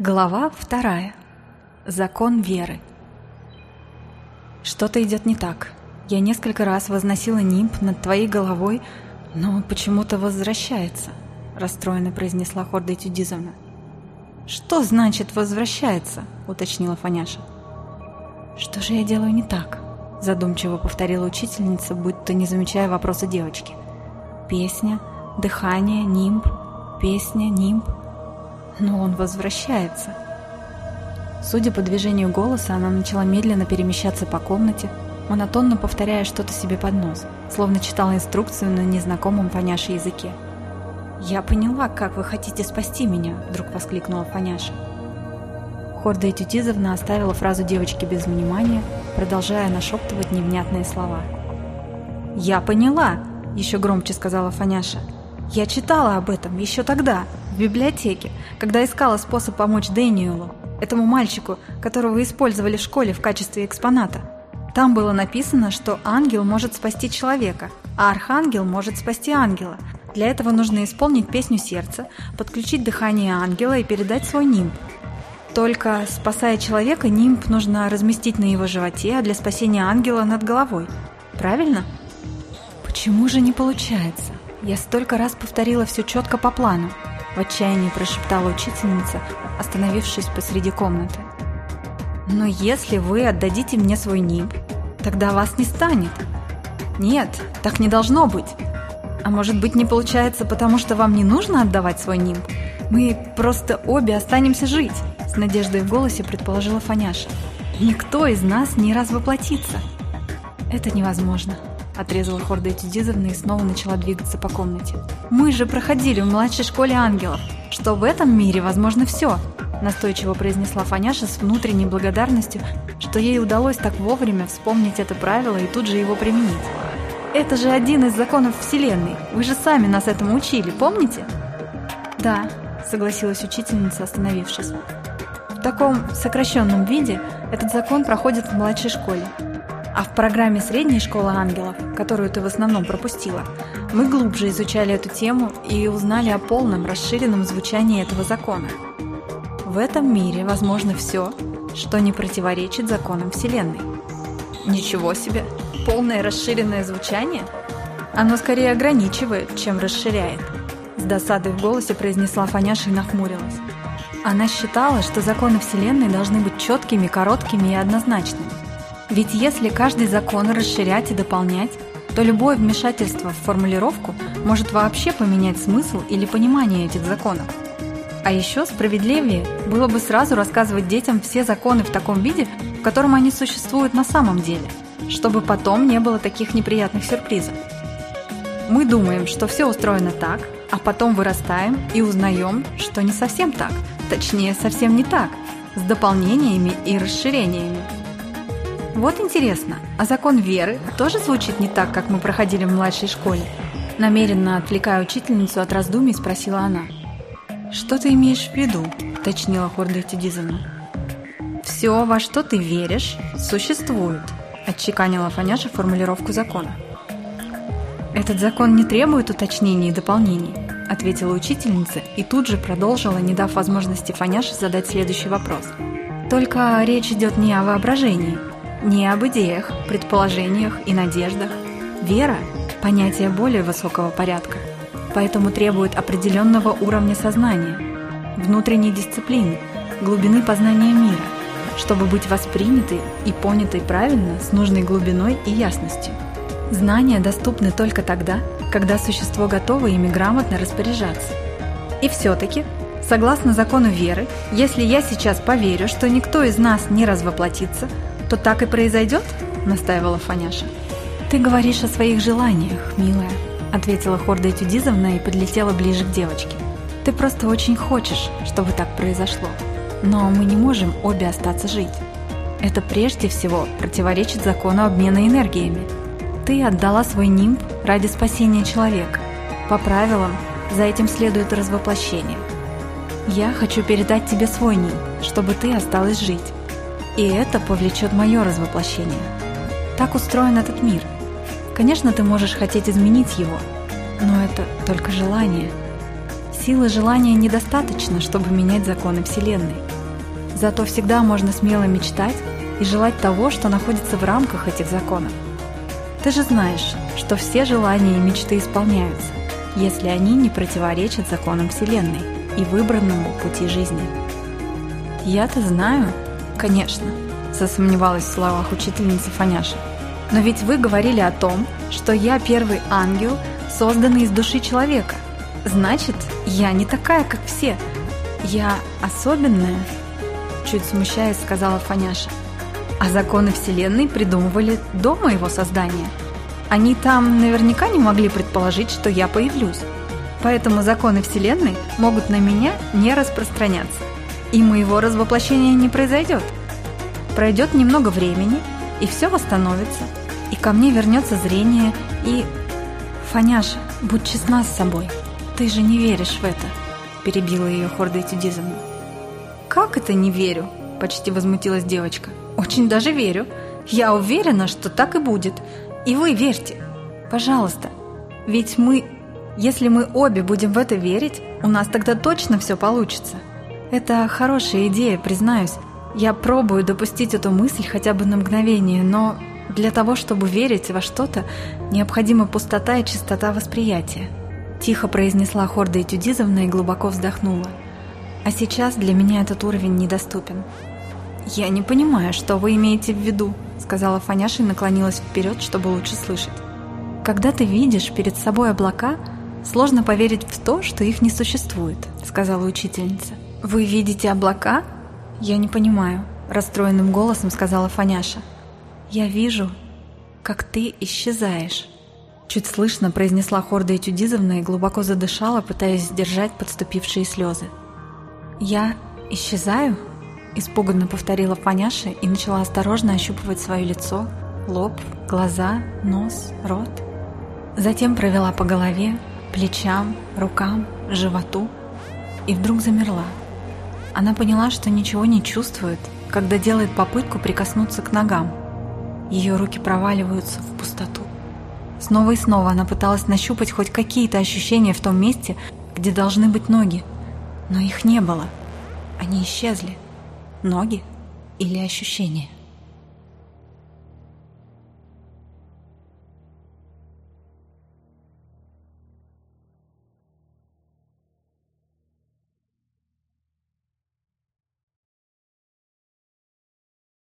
Глава вторая. Закон веры. Что-то идет не так. Я несколько раз возносила нимб над твоей головой, но он почему-то возвращается, расстроенно произнесла Хорда Тюдизовна. Что значит возвращается? уточнила Фаняша. Что же я делаю не так? задумчиво повторила учительница, будто не замечая вопроса девочки. Песня, дыхание, нимб, песня, нимб но он возвращается. Судя по движению голоса, она начала медленно перемещаться по комнате, монотонно повторяя что-то себе под нос, словно читала инструкцию на незнакомом Фаняше языке. «Я поняла, как вы хотите спасти меня!» – вдруг воскликнула Фаняша. Хорда Этютизовна оставила фразу девочки без внимания, продолжая нашептывать невнятные слова. «Я поняла!» – еще громче сказала Фаняша. «Я читала об этом еще тогда!» В библиотеке, когда искала способ помочь Дэниелу, этому мальчику, которого использовали в школе в качестве экспоната. Там было написано, что ангел может спасти человека, а архангел может спасти ангела. Для этого нужно исполнить песню сердца, подключить дыхание ангела и передать свой нимб. Только спасая человека, нимб нужно разместить на его животе, а для спасения ангела над головой. Правильно? Почему же не получается? Я столько раз повторила все четко по плану. В отчаянии прошептала учительница, остановившись посреди комнаты. «Но если вы отдадите мне свой нимб, тогда вас не станет. Нет, так не должно быть. А может быть не получается, потому что вам не нужно отдавать свой нимб? Мы просто обе останемся жить», с надеждой в голосе предположила Фаняша. «Никто из нас не развоплотится». «Это невозможно», отрезала Хорда Этюдизовна и снова начала двигаться по комнате. «Мы же проходили в младшей школе ангелов, что в этом мире возможно все», настойчиво произнесла Фаняша с внутренней благодарностью, что ей удалось так вовремя вспомнить это правило и тут же его применить. «Это же один из законов Вселенной, вы же сами нас этому учили, помните?» «Да», согласилась учительница, остановившись. В таком сокращенном виде этот закон проходит в младшей школе. А в программе «Средняя школа ангелов», которую ты в основном пропустила, мы глубже изучали эту тему и узнали о полном расширенном звучании этого закона. В этом мире возможно все, что не противоречит законам Вселенной. Ничего себе! Полное расширенное звучание? Оно скорее ограничивает, чем расширяет. С досадой в голосе произнесла Фаняша и нахмурилась. Она считала, что законы Вселенной должны быть четкими, короткими и однозначными. Ведь если каждый закон расширять и дополнять, то любое вмешательство в формулировку может вообще поменять смысл или понимание этих законов. А еще справедливее было бы сразу рассказывать детям все законы в таком виде, в котором они существуют на самом деле, чтобы потом не было таких неприятных сюрпризов. Мы думаем, что все устроено так, а потом вырастаем и узнаем, что не совсем так, точнее, совсем не так, с дополнениями и расширениями. Вот интересно, а закон веры тоже звучит не так, как мы проходили в младшей школе? Намеренно отвлекая учительницу от раздумий, спросила она. «Что ты имеешь в виду?» – уточнила Хорда. «Все, во что ты веришь, существует», – отчеканила Фаняша формулировку закона. «Этот закон не требует уточнений и дополнений», – ответила учительница и тут же продолжила, не дав возможности Фаняше задать следующий вопрос. «Только речь идет не о воображении, не об идеях, предположениях и надеждах. Вера – понятие более высокого порядка, поэтому требует определенного уровня сознания, внутренней дисциплины, глубины познания мира, чтобы быть воспринятой и понятой правильно с нужной глубиной и ясностью. Знания доступны только тогда, когда существо готово ими грамотно распоряжаться. И все-таки, согласно закону веры, если я сейчас поверю, что никто из нас не развоплотится – то так и произойдет?» – настаивала Фаняша. «Ты говоришь о своих желаниях, милая», – ответила Хорда Этюдизовна и подлетела ближе к девочке. «Ты просто очень хочешь, чтобы так произошло. Но мы не можем обе остаться жить. Это прежде всего противоречит закону обмена энергиями. Ты отдала свой нимб ради спасения человека. По правилам, за этим следует развоплощение. Я хочу передать тебе свой нимб, чтобы ты осталась жить. И это повлечет мое развоплощение. Так устроен этот мир. Конечно, ты можешь хотеть изменить его, но это только желание. Силы желания недостаточно, чтобы менять законы Вселенной. Зато всегда можно смело мечтать и желать того, что находится в рамках этих законов. Ты же знаешь, что все желания и мечты исполняются, если они не противоречат законам Вселенной и выбранному пути жизни. Я-то знаю, конечно, засомневалась в словах учительницы Фаняша. Но ведь вы говорили о том, что я первый ангел, созданный из души человека. Значит, я не такая, как все. Я особенная, чуть смущаясь, сказала Фаняша. А законы Вселенной придумывали до моего создания. Они там наверняка не могли предположить, что я появлюсь. Поэтому законы Вселенной могут на меня не распространяться. И моего развоплощения не произойдет. Пройдет немного времени, и все восстановится. И ко мне вернется зрение, и... Фаняша, будь честна с собой. Ты же не веришь в это, перебила ее Хорда Этюдизовна. Как это не верю? Почти возмутилась девочка. Очень даже верю. Я уверена, что так и будет. И вы верьте. Пожалуйста. Ведь мы... Если мы обе будем в это верить, у нас тогда точно все получится. Это хорошая идея, признаюсь. Я пробую допустить эту мысль хотя бы на мгновение, но для того, чтобы верить во что-то, необходима пустота и чистота восприятия. Тихо произнесла Хорда Этюдизовна и глубоко вздохнула. А сейчас для меня этот уровень недоступен. «Я не понимаю, что вы имеете в виду», — сказала Фаняша и наклонилась вперед, чтобы лучше слышать. «Когда ты видишь перед собой облака, сложно поверить в то, что их не существует», — сказала учительница. «Вы видите облака?» «Я не понимаю», — расстроенным голосом сказала Фаняша. «Я вижу, как ты исчезаешь». Чуть слышно произнесла Хорда Этюдизовна и глубоко задышала, пытаясь сдержать подступившие слезы. «Я исчезаю?» Испуганно повторила Фаняша и начала осторожно ощупывать свое лицо, лоб, глаза, нос, рот. Затем провела по голове, плечам, рукам, животу и вдруг замерла. Она поняла, что ничего не чувствует, когда делает попытку прикоснуться к ногам. Ее руки проваливаются в пустоту. Снова и снова она пыталась нащупать хоть какие-то ощущения в том месте, где должны быть ноги, но их не было. Они исчезли ноги или ощущения.